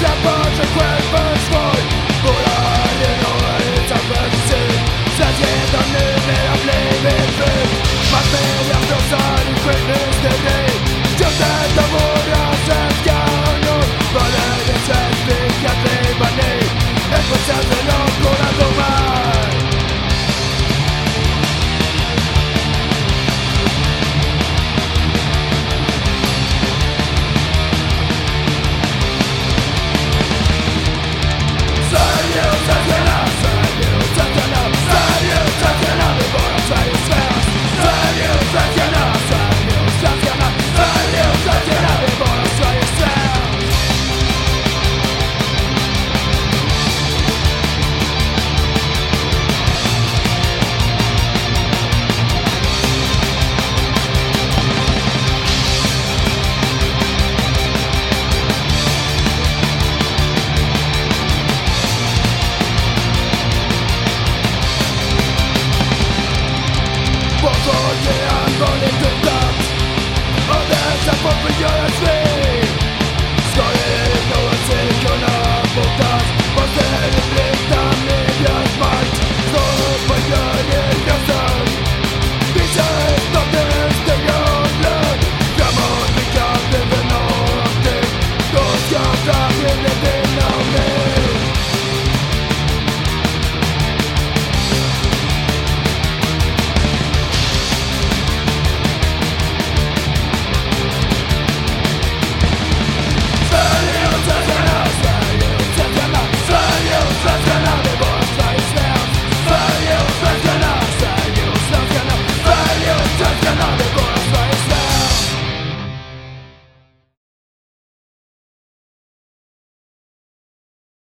step up.